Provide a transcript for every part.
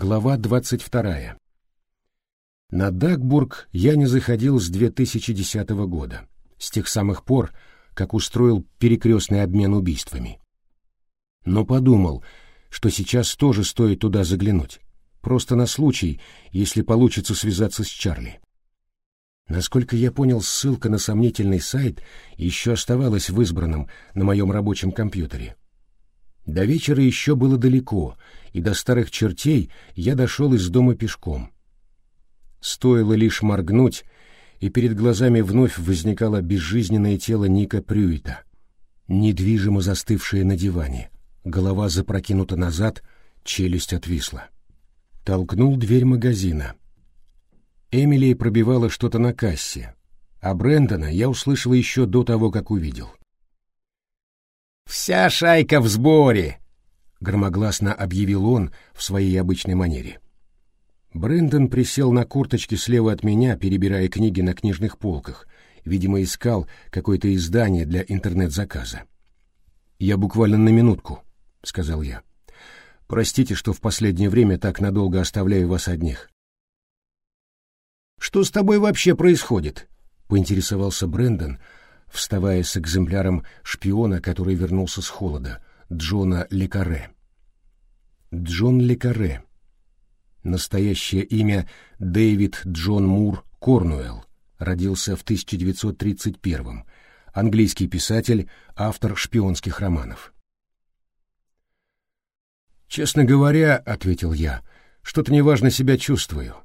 Глава 22. На Дагбург я не заходил с 2010 года, с тех самых пор, как устроил перекрестный обмен убийствами. Но подумал, что сейчас тоже стоит туда заглянуть, просто на случай, если получится связаться с Чарли. Насколько я понял, ссылка на сомнительный сайт еще оставалась в избранном на моем рабочем компьютере. До вечера еще было далеко, и до старых чертей я дошел из дома пешком. Стоило лишь моргнуть, и перед глазами вновь возникало безжизненное тело Ника Прюита, недвижимо застывшее на диване, голова запрокинута назад, челюсть отвисла. Толкнул дверь магазина — Эмили пробивала что-то на кассе, а Брэндона я услышал еще до того, как увидел. «Вся шайка в сборе!» — громогласно объявил он в своей обычной манере. Брэндон присел на курточке слева от меня, перебирая книги на книжных полках, видимо, искал какое-то издание для интернет-заказа. «Я буквально на минутку», — сказал я. «Простите, что в последнее время так надолго оставляю вас одних. Что с тобой вообще происходит? поинтересовался Брендон, вставая с экземпляром шпиона, который вернулся с холода, Джона Лекаре. Джон Лекаре. Настоящее имя Дэвид Джон Мур Корнуэлл. Родился в 1931 Английский писатель, автор шпионских романов. «Честно говоря, — ответил я, — что-то неважно себя чувствую.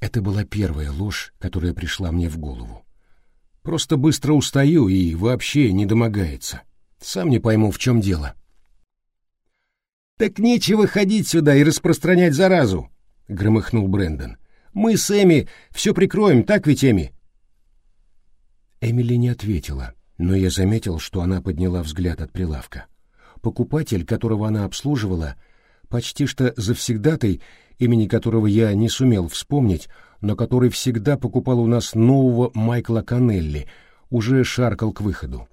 Это была первая ложь, которая пришла мне в голову. Просто быстро устаю и вообще не домогается. Сам не пойму, в чем дело. «Так нечего ходить сюда и распространять заразу», — громыхнул Брэндон. «Мы с Эми все прикроем, так ведь, Эми?» Эмили не ответила, но я заметил, что она подняла взгляд от прилавка. Покупатель, которого она обслуживала, почти что завсегдатай имени которого я не сумел вспомнить, но который всегда покупал у нас нового Майкла Канелли, уже шаркал к выходу.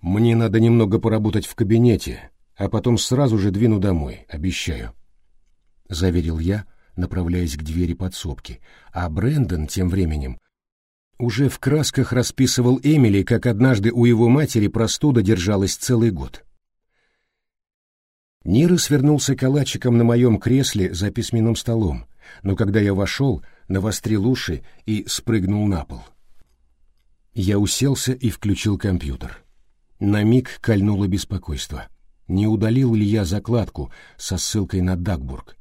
«Мне надо немного поработать в кабинете, а потом сразу же двину домой, обещаю», — заверил я, направляясь к двери подсобки, а Брэндон тем временем уже в красках расписывал Эмили, как однажды у его матери простуда держалась целый год. Нира свернулся калачиком на моем кресле за письменным столом, но когда я вошел, навострил уши и спрыгнул на пол. Я уселся и включил компьютер. На миг кольнуло беспокойство. Не удалил ли я закладку со ссылкой на Дагбург?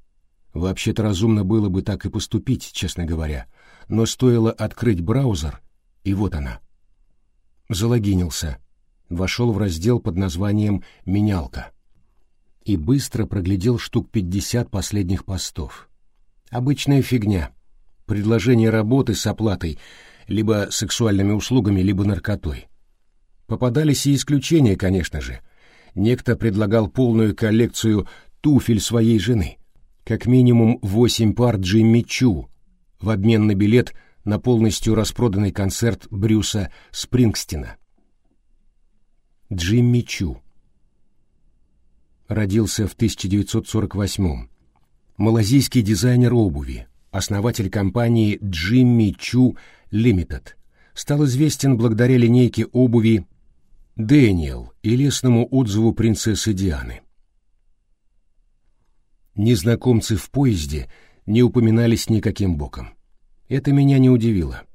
Вообще-то разумно было бы так и поступить, честно говоря, но стоило открыть браузер, и вот она. Залогинился. Вошел в раздел под названием «Менялка» и быстро проглядел штук пятьдесят последних постов. Обычная фигня. Предложение работы с оплатой либо сексуальными услугами, либо наркотой. Попадались и исключения, конечно же. Некто предлагал полную коллекцию туфель своей жены. Как минимум восемь пар Джимми Чу в обмен на билет на полностью распроданный концерт Брюса Спрингстина. Джимми Чу родился в 1948-м. Малазийский дизайнер обуви, основатель компании Джимми Чу Лимитед, стал известен благодаря линейке обуви Дэниел и лесному отзыву принцессы Дианы. Незнакомцы в поезде не упоминались никаким боком. Это меня не удивило.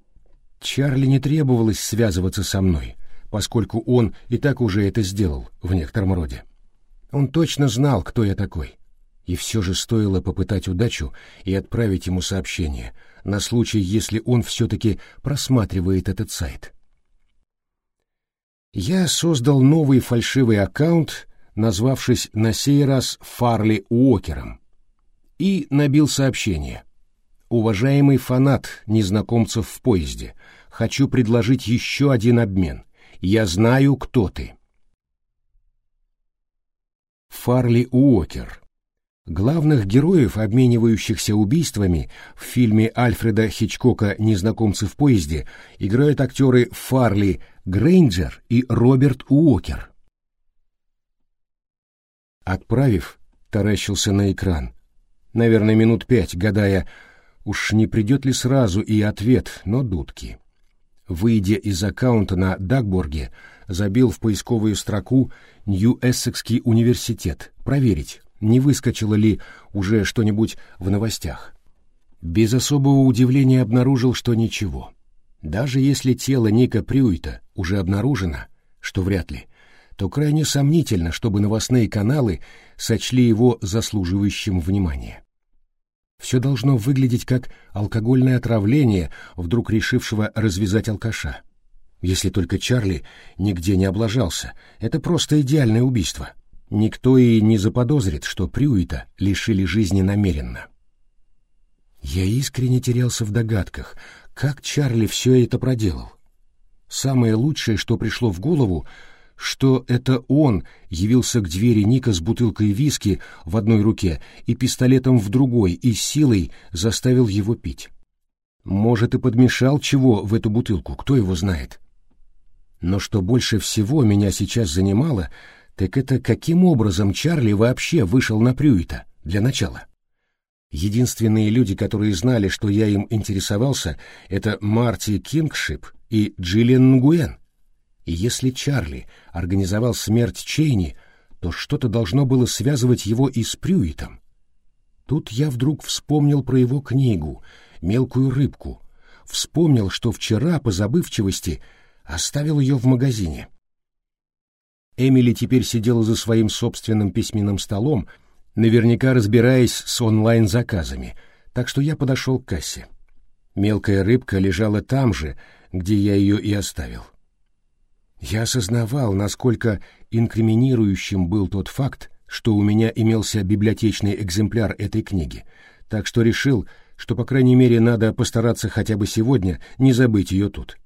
Чарли не требовалось связываться со мной, поскольку он и так уже это сделал в некотором роде. Он точно знал, кто я такой. И все же стоило попытать удачу и отправить ему сообщение, на случай, если он все-таки просматривает этот сайт. Я создал новый фальшивый аккаунт, назвавшись на сей раз Фарли Уокером, и набил сообщение. «Уважаемый фанат незнакомцев в поезде, хочу предложить еще один обмен. Я знаю, кто ты». Фарли Уокер. Главных героев, обменивающихся убийствами, в фильме Альфреда Хичкока «Незнакомцы в поезде» играют актеры Фарли Грейнджер и Роберт Уокер. Отправив, таращился на экран, Наверное, минут пять, гадая, уж не придет ли сразу и ответ, но дудки. Выйдя из аккаунта на Дагборге, забил в поисковую строку «Нью-Эссекский университет» проверить, не выскочило ли уже что-нибудь в новостях. Без особого удивления обнаружил, что ничего. Даже если тело Ника Прюита уже обнаружено, что вряд ли, то крайне сомнительно, чтобы новостные каналы сочли его заслуживающим внимания. Все должно выглядеть как алкогольное отравление вдруг решившего развязать алкаша. Если только Чарли нигде не облажался, это просто идеальное убийство. Никто и не заподозрит, что Прюита лишили жизни намеренно. Я искренне терялся в догадках, как Чарли все это проделал. Самое лучшее, что пришло в голову, что это он явился к двери Ника с бутылкой виски в одной руке и пистолетом в другой и силой заставил его пить. Может, и подмешал чего в эту бутылку, кто его знает. Но что больше всего меня сейчас занимало, так это каким образом Чарли вообще вышел на Прюита для начала. Единственные люди, которые знали, что я им интересовался, это Марти Кингшип и Джиллиан Нгуэн. И если Чарли организовал смерть Чейни, то что-то должно было связывать его и с Прюитом. Тут я вдруг вспомнил про его книгу «Мелкую рыбку», вспомнил, что вчера по забывчивости оставил ее в магазине. Эмили теперь сидела за своим собственным письменным столом, наверняка разбираясь с онлайн-заказами, так что я подошел к кассе. Мелкая рыбка лежала там же, где я ее и оставил. Я осознавал, насколько инкриминирующим был тот факт, что у меня имелся библиотечный экземпляр этой книги, так что решил, что, по крайней мере, надо постараться хотя бы сегодня не забыть ее тут.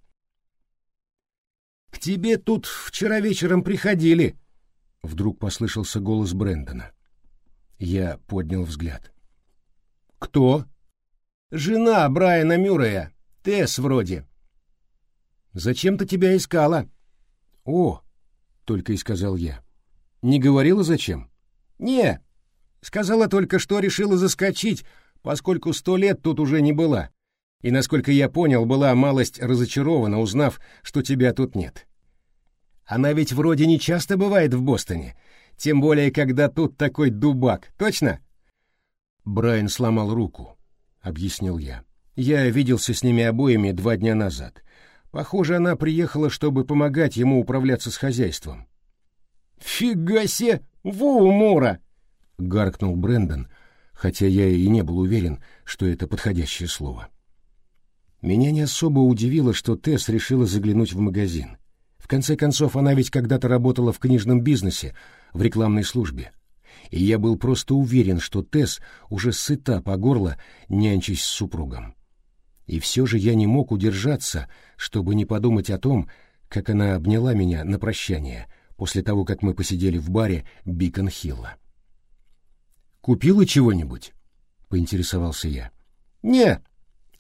«К тебе тут вчера вечером приходили», — вдруг послышался голос Брэндона. Я поднял взгляд. «Кто?» «Жена Брайана Мюррея, Тесс вроде». «Зачем-то тебя искала». «О!» — только и сказал я. «Не говорила зачем?» «Не. Сказала только, что решила заскочить, поскольку сто лет тут уже не была. И, насколько я понял, была малость разочарована, узнав, что тебя тут нет. Она ведь вроде не часто бывает в Бостоне, тем более, когда тут такой дубак, точно?» Брайан сломал руку, — объяснил я. Я виделся с ними обоими два дня назад. Похоже, она приехала, чтобы помогать ему управляться с хозяйством. «Фига себе! Во умора!» — гаркнул Брэндон, хотя я и не был уверен, что это подходящее слово. Меня не особо удивило, что Тесс решила заглянуть в магазин. В конце концов, она ведь когда-то работала в книжном бизнесе, в рекламной службе. И я был просто уверен, что Тесс уже сыта по горло, нянчись с супругом. И все же я не мог удержаться, чтобы не подумать о том, как она обняла меня на прощание после того, как мы посидели в баре Бикон-Хилла. «Купила чего-нибудь?» — поинтересовался я. «Не,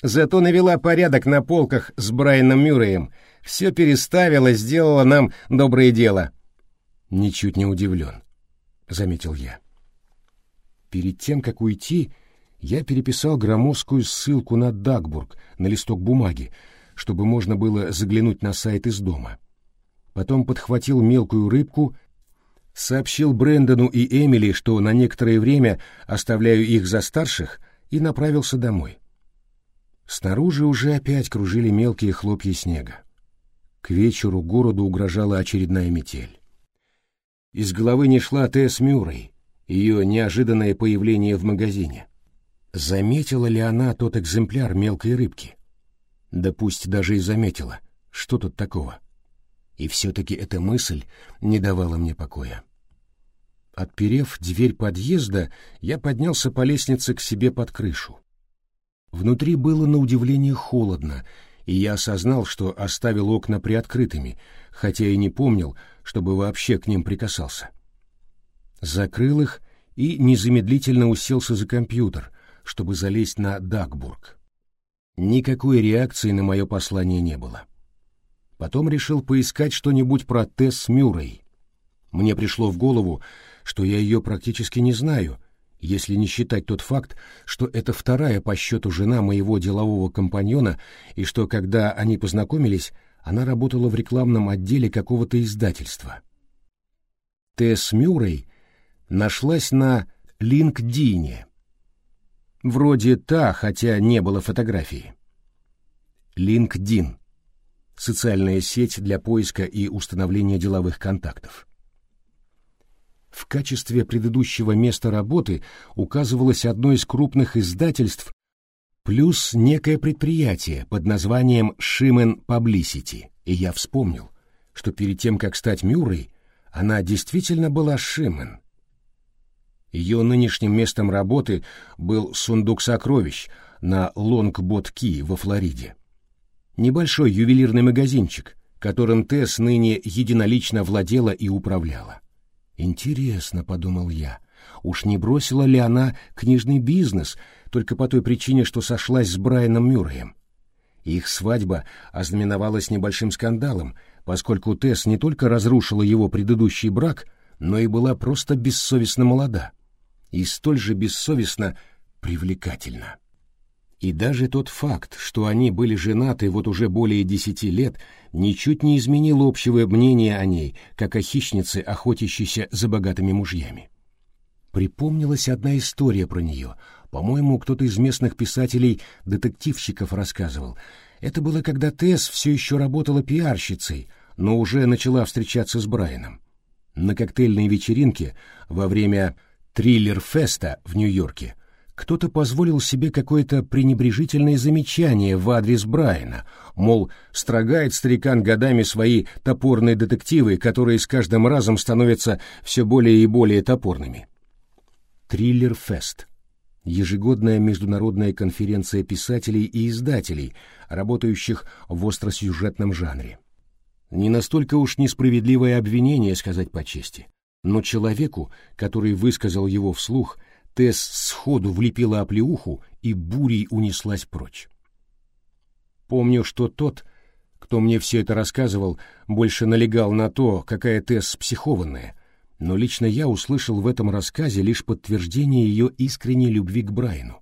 зато навела порядок на полках с Брайаном Мюрреем, все переставила, сделала нам доброе дело». «Ничуть не удивлен», — заметил я. Перед тем, как уйти, я переписал громоздкую ссылку на Дагбург на листок бумаги, чтобы можно было заглянуть на сайт из дома. Потом подхватил мелкую рыбку, сообщил Брэндону и Эмили, что на некоторое время оставляю их за старших, и направился домой. Снаружи уже опять кружили мелкие хлопья снега. К вечеру городу угрожала очередная метель. Из головы не шла Тесс Мюррей, ее неожиданное появление в магазине. Заметила ли она тот экземпляр мелкой рыбки? Да пусть даже и заметила. Что тут такого? И все-таки эта мысль не давала мне покоя. Отперев дверь подъезда, я поднялся по лестнице к себе под крышу. Внутри было на удивление холодно, и я осознал, что оставил окна приоткрытыми, хотя и не помнил, чтобы вообще к ним прикасался. Закрыл их и незамедлительно уселся за компьютер, чтобы залезть на Дагбург. Никакой реакции на мое послание не было. Потом решил поискать что-нибудь про Тесс Мюррей. Мне пришло в голову, что я ее практически не знаю, если не считать тот факт, что это вторая по счету жена моего делового компаньона, и что, когда они познакомились, она работала в рекламном отделе какого-то издательства. Тесс Мюррей нашлась на LinkedIn. Вроде та, хотя не было фотографии. LinkedIn — социальная сеть для поиска и установления деловых контактов. В качестве предыдущего места работы указывалось одно из крупных издательств плюс некое предприятие под названием Шимен Publicity, и я вспомнил, что перед тем, как стать Мюррей, она действительно была Шимен. Ее нынешним местом работы был сундук сокровищ на Лонгбот-Ки во Флориде. Небольшой ювелирный магазинчик, которым Тесс ныне единолично владела и управляла. Интересно, подумал я, уж не бросила ли она книжный бизнес только по той причине, что сошлась с Брайаном Мюрреем. Их свадьба ознаменовалась небольшим скандалом, поскольку Тесс не только разрушила его предыдущий брак, но и была просто бессовестно молода и столь же бессовестно привлекательна. И даже тот факт, что они были женаты вот уже более десяти лет, ничуть не изменил общего мнения о ней, как о хищнице, охотящейся за богатыми мужьями. Припомнилась одна история про нее. По-моему, кто-то из местных писателей-детективщиков рассказывал. Это было, когда Тесс все еще работала пиарщицей, но уже начала встречаться с Брайаном. На коктейльной вечеринке во время триллер-феста в Нью-Йорке – кто-то позволил себе какое-то пренебрежительное замечание в адрес Брайана, мол, строгает старикан годами свои топорные детективы, которые с каждым разом становятся все более и более топорными. Триллер-фест — ежегодная международная конференция писателей и издателей, работающих в остросюжетном жанре. Не настолько уж несправедливое обвинение, сказать по чести, но человеку, который высказал его вслух — Тесс сходу влепила оплеуху и бурей унеслась прочь. Помню, что тот, кто мне все это рассказывал, больше налегал на то, какая Тесс психованная, но лично я услышал в этом рассказе лишь подтверждение ее искренней любви к Брайану.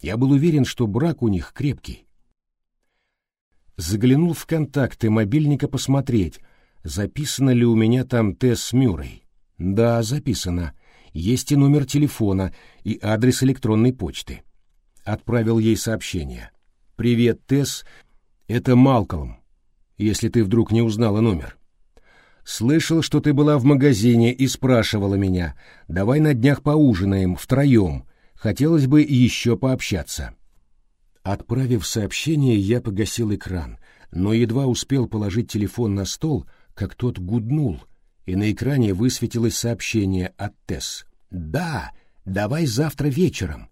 Я был уверен, что брак у них крепкий. Заглянул в контакты мобильника посмотреть, записано ли у меня там Тесс Мюррей. Да, записано есть и номер телефона, и адрес электронной почты. Отправил ей сообщение. «Привет, Тесс, это Малкольм, если ты вдруг не узнала номер. Слышал, что ты была в магазине и спрашивала меня, давай на днях поужинаем втроем, хотелось бы еще пообщаться». Отправив сообщение, я погасил экран, но едва успел положить телефон на стол, как тот гуднул, и на экране высветилось сообщение от Тесс. «Да, давай завтра вечером».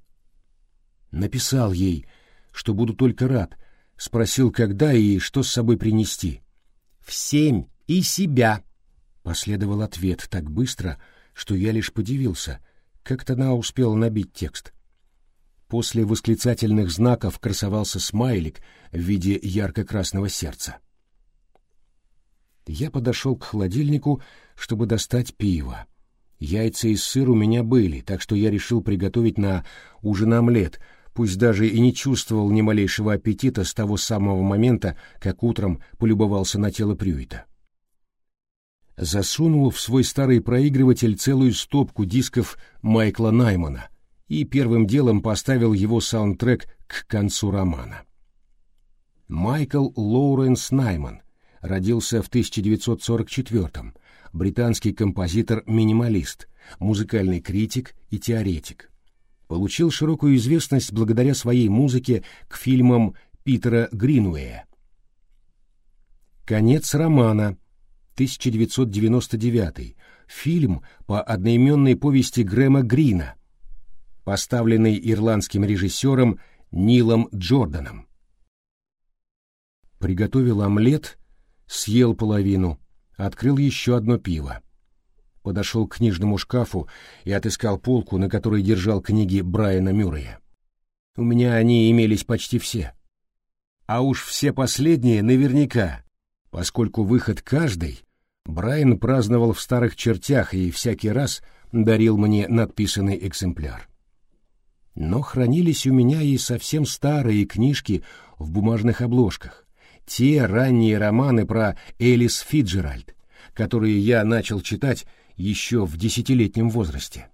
Написал ей, что буду только рад, спросил, когда и что с собой принести. «В семь и себя», — последовал ответ так быстро, что я лишь подивился, как-то она успела набить текст. После восклицательных знаков красовался смайлик в виде ярко-красного сердца. Я подошел к холодильнику, чтобы достать пиво. Яйца и сыр у меня были, так что я решил приготовить на ужин омлет, пусть даже и не чувствовал ни малейшего аппетита с того самого момента, как утром полюбовался на тело Прюита. Засунул в свой старый проигрыватель целую стопку дисков Майкла Наймана и первым делом поставил его саундтрек к концу романа. Майкл Лоуренс Найман родился в 1944 британский композитор-минималист, музыкальный критик и теоретик. Получил широкую известность благодаря своей музыке к фильмам Питера Гринуэя. «Конец романа», 1999, фильм по одноименной повести Грэма Грина, поставленный ирландским режиссером Нилом Джорданом. Приготовил омлет, съел половину, открыл еще одно пиво. Подошел к книжному шкафу и отыскал полку, на которой держал книги Брайана Мюррея. У меня они имелись почти все. А уж все последние наверняка, поскольку выход каждый Брайан праздновал в старых чертях и всякий раз дарил мне надписанный экземпляр. Но хранились у меня и совсем старые книжки в бумажных обложках, те ранние романы про Элис Фиджеральд, которые я начал читать еще в десятилетнем возрасте.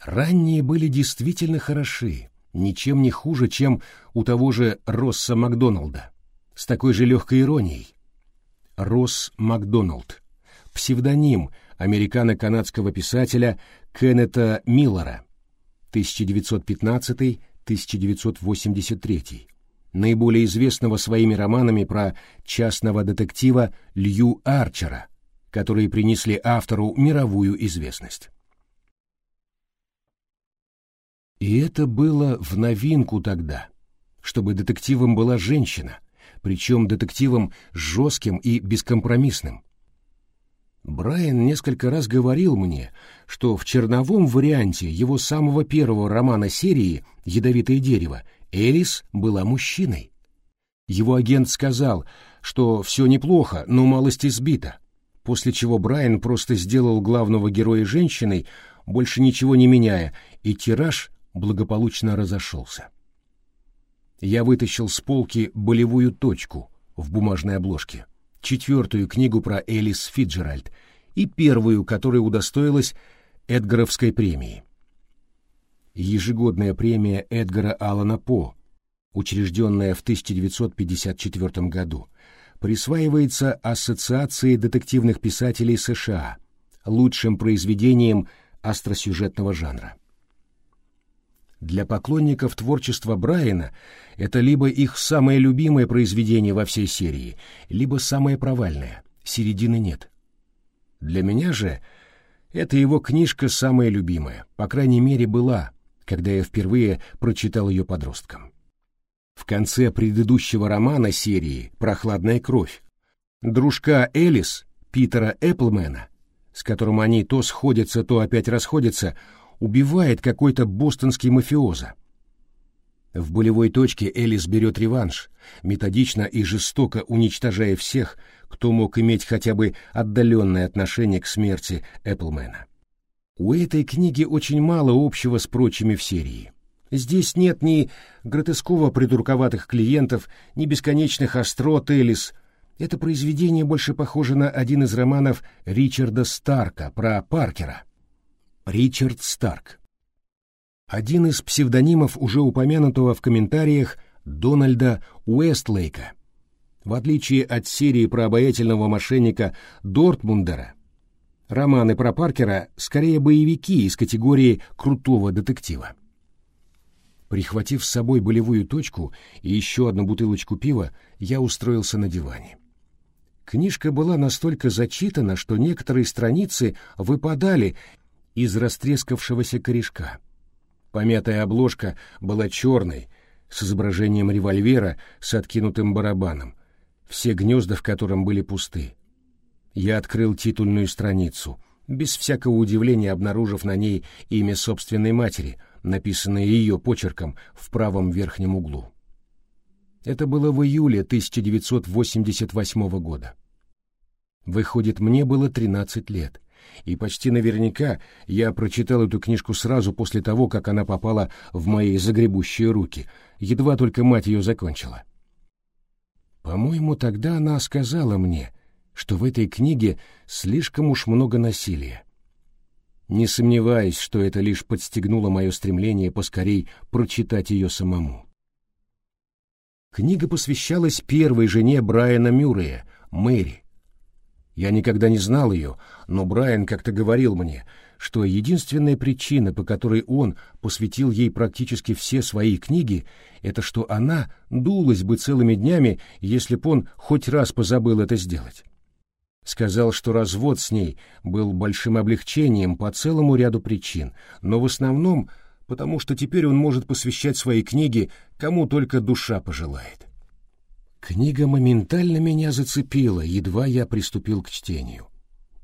Ранние были действительно хороши, ничем не хуже, чем у того же Росса Макдоналда, с такой же легкой иронией. Росс Макдоналд, псевдоним американо-канадского писателя Кеннета Миллера, 1915-1983, наиболее известного своими романами про частного детектива Лью Арчера, которые принесли автору мировую известность. И это было в новинку тогда, чтобы детективом была женщина, причем детективом жестким и бескомпромиссным. Брайан несколько раз говорил мне, что в черновом варианте его самого первого романа серии «Ядовитое дерево» Элис была мужчиной. Его агент сказал, что все неплохо, но малость избита, после чего Брайан просто сделал главного героя женщиной, больше ничего не меняя, и тираж благополучно разошелся. Я вытащил с полки болевую точку в бумажной обложке, четвертую книгу про Элис Фиджеральд и первую, которая удостоилась Эдгаровской премии. Ежегодная премия Эдгара Аллана По, учрежденная в 1954 году, присваивается Ассоциации детективных писателей США лучшим произведением остросюжетного жанра. Для поклонников творчества Брайана это либо их самое любимое произведение во всей серии, либо самое провальное, середины нет. Для меня же это его книжка самая любимая, по крайней мере была, когда я впервые прочитал ее подросткам. В конце предыдущего романа серии «Прохладная кровь» дружка Элис, Питера Эпплмена, с которым они то сходятся, то опять расходятся, убивает какой-то бостонский мафиоза. В болевой точке Элис берет реванш, методично и жестоко уничтожая всех, кто мог иметь хотя бы отдаленное отношение к смерти Эпплмена. У этой книги очень мало общего с прочими в серии. Здесь нет ни гротесково придурковатых клиентов, ни бесконечных острот Элис. Это произведение больше похоже на один из романов Ричарда Старка про Паркера — Ричард Старк. Один из псевдонимов уже упомянутого в комментариях Дональда Уэстлейка. В отличие от серии про обаятельного мошенника Дортмундера, романы про Паркера скорее боевики из категории крутого детектива. Прихватив с собой болевую точку и еще одну бутылочку пива, я устроился на диване. Книжка была настолько зачитана, что некоторые страницы выпадали из растрескавшегося корешка. Помятая обложка была черной, с изображением револьвера с откинутым барабаном, все гнезда в котором были пусты. Я открыл титульную страницу, без всякого удивления обнаружив на ней имя собственной матери, написанное ее почерком в правом верхнем углу. Это было в июле 1988 года. Выходит, мне было 13 лет, и почти наверняка я прочитал эту книжку сразу после того, как она попала в мои загребущие руки, едва только мать ее закончила. По-моему, тогда она сказала мне, что в этой книге слишком уж много насилия. Не сомневаюсь, что это лишь подстегнуло мое стремление поскорей прочитать ее самому. Книга посвящалась первой жене Брайана Мюррея, Мэри, я никогда не знал ее, но Брайан как-то говорил мне, что единственная причина, по которой он посвятил ей практически все свои книги, это что она дулась бы целыми днями, если б он хоть раз позабыл это сделать. Сказал, что развод с ней был большим облегчением по целому ряду причин, но в основном потому, что теперь он может посвящать свои книги кому только душа пожелает. Книга моментально меня зацепила, едва я приступил к чтению.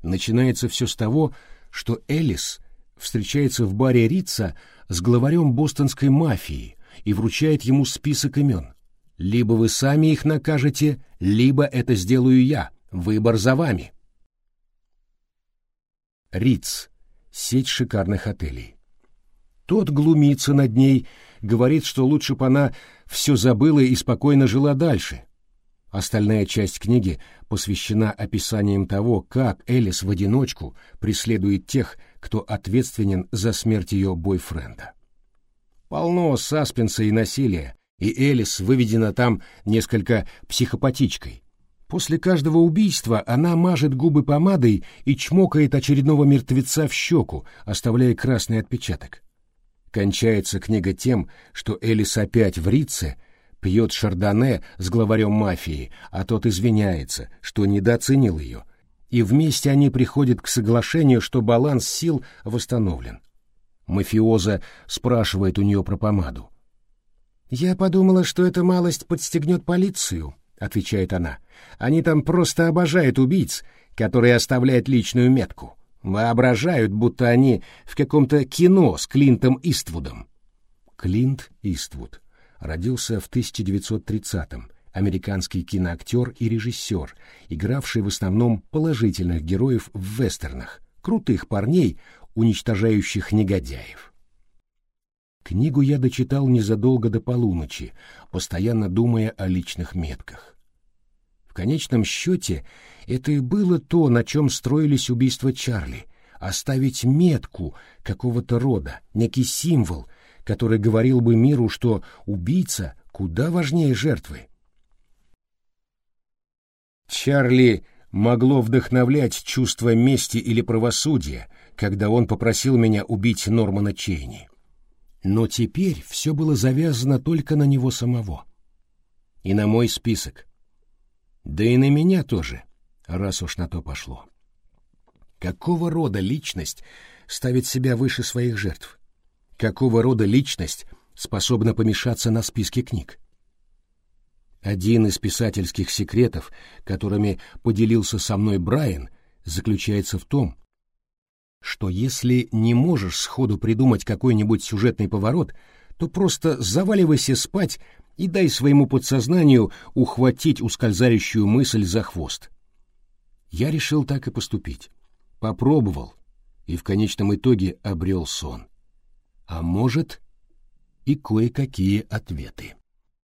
Начинается все с того, что Элис встречается в баре Рица с главарем бостонской мафии и вручает ему список имен. Либо вы сами их накажете, либо это сделаю я. Выбор за вами. Риц. Сеть шикарных отелей. Тот глумится над ней, говорит, что лучше бы она все забыла и спокойно жила дальше. Остальная часть книги посвящена описаниям того, как Элис в одиночку преследует тех, кто ответственен за смерть ее бойфренда. Полно саспенса и насилия, и Элис выведена там несколько психопатичкой. После каждого убийства она мажет губы помадой и чмокает очередного мертвеца в щеку, оставляя красный отпечаток. Кончается книга тем, что Элис опять в Рице пьет шардоне с главарем мафии, а тот извиняется, что недооценил ее, и вместе они приходят к соглашению, что баланс сил восстановлен. Мафиоза спрашивает у нее про помаду. «Я подумала, что эта малость подстегнет полицию», — отвечает она. «Они там просто обожают убийц, которые оставляют личную метку. Воображают, будто они в каком-то кино с Клинтом Иствудом». Клинт Иствуд родился в 1930-м, американский киноактер и режиссер, игравший в основном положительных героев в вестернах, крутых парней, уничтожающих негодяев. Книгу я дочитал незадолго до полуночи, постоянно думая о личных метках. В конечном счете, это и было то, на чем строились убийства Чарли — оставить метку какого-то рода, некий символ, который говорил бы миру, что убийца куда важнее жертвы. Чарли могло вдохновлять чувство мести или правосудия, когда он попросил меня убить Нормана Чейни. Но теперь все было завязано только на него самого. И на мой список. Да и на меня тоже, раз уж на то пошло. Какого рода личность ставит себя выше своих жертв? Какого рода личность способна помешаться на списке книг? Один из писательских секретов, которыми поделился со мной Брайан, заключается в том, что если не можешь сходу придумать какой-нибудь сюжетный поворот, то просто заваливайся спать и дай своему подсознанию ухватить ускользающую мысль за хвост. Я решил так и поступить. Попробовал и в конечном итоге обрел сон. А может, и кое-какие ответы.